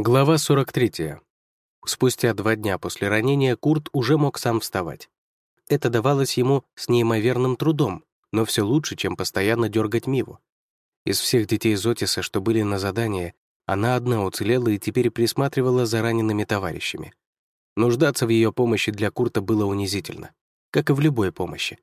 Глава 43. Спустя два дня после ранения Курт уже мог сам вставать. Это давалось ему с неимоверным трудом, но все лучше, чем постоянно дергать Миву. Из всех детей Зотиса, что были на задании, она одна уцелела и теперь присматривала за ранеными товарищами. Нуждаться в ее помощи для Курта было унизительно, как и в любой помощи.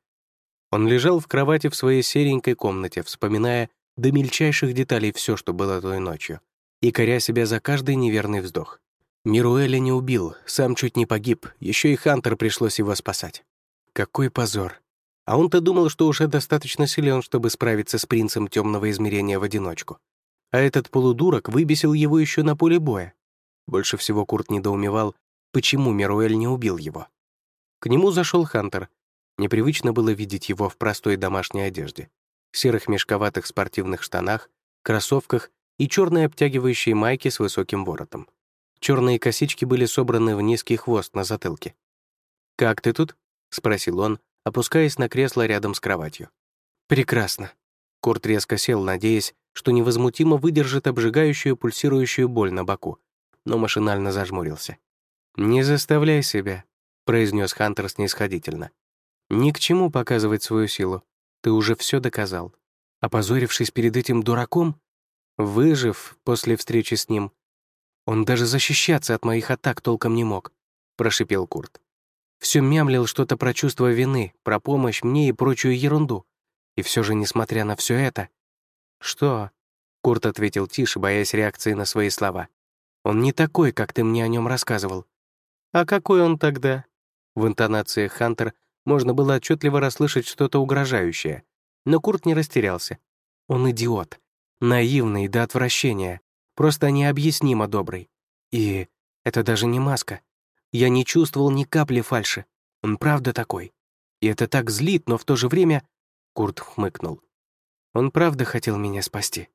Он лежал в кровати в своей серенькой комнате, вспоминая до мельчайших деталей все, что было той ночью — и коря себя за каждый неверный вздох. Мируэля не убил, сам чуть не погиб, еще и Хантер пришлось его спасать. Какой позор. А он-то думал, что уже достаточно силен, чтобы справиться с принцем темного измерения в одиночку. А этот полудурок выбесил его еще на поле боя. Больше всего Курт недоумевал, почему Мируэль не убил его. К нему зашел Хантер. Непривычно было видеть его в простой домашней одежде, серых мешковатых спортивных штанах, кроссовках и черные обтягивающие майки с высоким воротом. Черные косички были собраны в низкий хвост на затылке. «Как ты тут?» — спросил он, опускаясь на кресло рядом с кроватью. «Прекрасно». Курт резко сел, надеясь, что невозмутимо выдержит обжигающую пульсирующую боль на боку, но машинально зажмурился. «Не заставляй себя», — произнес Хантер снисходительно. «Ни к чему показывать свою силу. Ты уже все доказал. Опозорившись перед этим дураком, Выжив после встречи с ним, он даже защищаться от моих атак толком не мог, прошипел Курт. Все мямлил что-то про чувство вины, про помощь мне и прочую ерунду. И все же, несмотря на все это... Что? Курт ответил тише, боясь реакции на свои слова. Он не такой, как ты мне о нем рассказывал. А какой он тогда? В интонациях Хантер можно было отчетливо расслышать что-то угрожающее, но Курт не растерялся. Он идиот. Наивный до отвращения, просто необъяснимо добрый. И это даже не маска. Я не чувствовал ни капли фальши. Он правда такой. И это так злит, но в то же время... Курт хмыкнул. Он правда хотел меня спасти.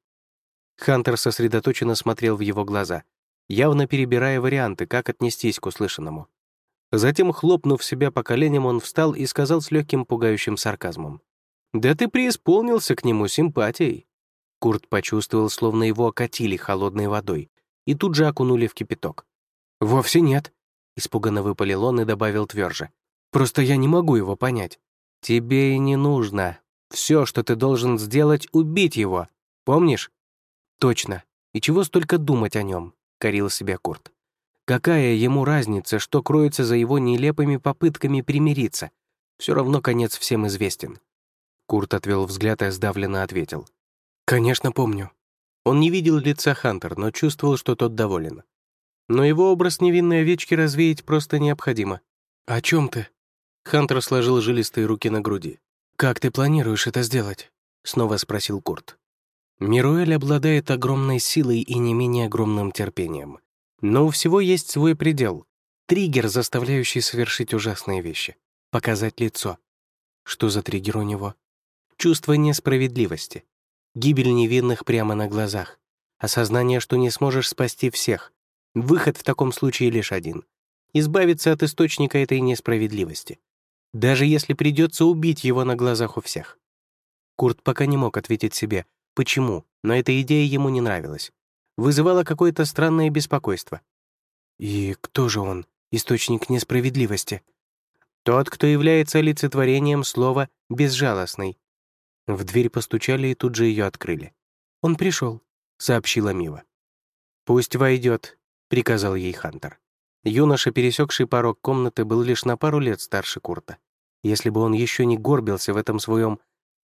Хантер сосредоточенно смотрел в его глаза, явно перебирая варианты, как отнестись к услышанному. Затем, хлопнув себя по коленям, он встал и сказал с легким пугающим сарказмом. «Да ты преисполнился к нему симпатией. Курт почувствовал, словно его окатили холодной водой, и тут же окунули в кипяток. «Вовсе нет», — испуганно выпалил он и добавил тверже. «Просто я не могу его понять. Тебе и не нужно. Все, что ты должен сделать, убить его. Помнишь?» «Точно. И чего столько думать о нем?» — корил себя Курт. «Какая ему разница, что кроется за его нелепыми попытками примириться? Все равно конец всем известен». Курт отвел взгляд и сдавленно ответил. «Конечно, помню». Он не видел лица Хантер, но чувствовал, что тот доволен. Но его образ невинной овечки развеять просто необходимо. «О чем ты?» Хантер сложил жилистые руки на груди. «Как ты планируешь это сделать?» — снова спросил Курт. Мируэль обладает огромной силой и не менее огромным терпением. Но у всего есть свой предел. Триггер, заставляющий совершить ужасные вещи. Показать лицо. Что за триггер у него? Чувство несправедливости. Гибель невинных прямо на глазах. Осознание, что не сможешь спасти всех. Выход в таком случае лишь один — избавиться от источника этой несправедливости. Даже если придется убить его на глазах у всех. Курт пока не мог ответить себе, почему, но эта идея ему не нравилась. Вызывала какое-то странное беспокойство. И кто же он, источник несправедливости? Тот, кто является олицетворением слова «безжалостный», в дверь постучали и тут же ее открыли. «Он пришел», — сообщила Мива. «Пусть войдет», — приказал ей Хантер. Юноша, пересекший порог комнаты, был лишь на пару лет старше Курта. Если бы он еще не горбился в этом своем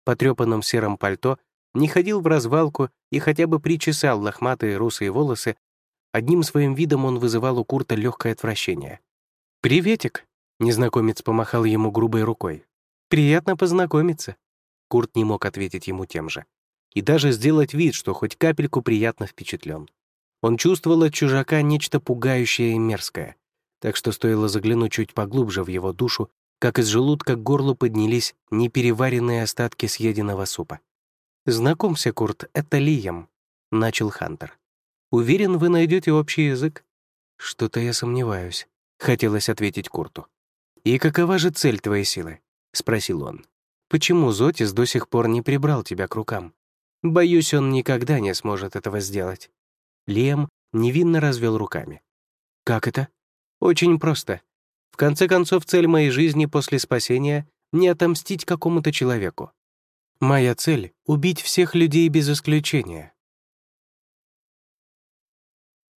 потрепанном сером пальто, не ходил в развалку и хотя бы причесал лохматые русые волосы, одним своим видом он вызывал у Курта легкое отвращение. «Приветик!» — незнакомец помахал ему грубой рукой. «Приятно познакомиться!» Курт не мог ответить ему тем же. И даже сделать вид, что хоть капельку приятно впечатлен. Он чувствовал от чужака нечто пугающее и мерзкое, так что стоило заглянуть чуть поглубже в его душу, как из желудка к горлу поднялись непереваренные остатки съеденного супа. «Знакомься, Курт, это Лием», — начал Хантер. «Уверен, вы найдете общий язык?» «Что-то я сомневаюсь», — хотелось ответить Курту. «И какова же цель твоей силы?» — спросил он. Почему Зотис до сих пор не прибрал тебя к рукам? Боюсь, он никогда не сможет этого сделать». Лем невинно развел руками. «Как это?» «Очень просто. В конце концов, цель моей жизни после спасения — не отомстить какому-то человеку. Моя цель — убить всех людей без исключения.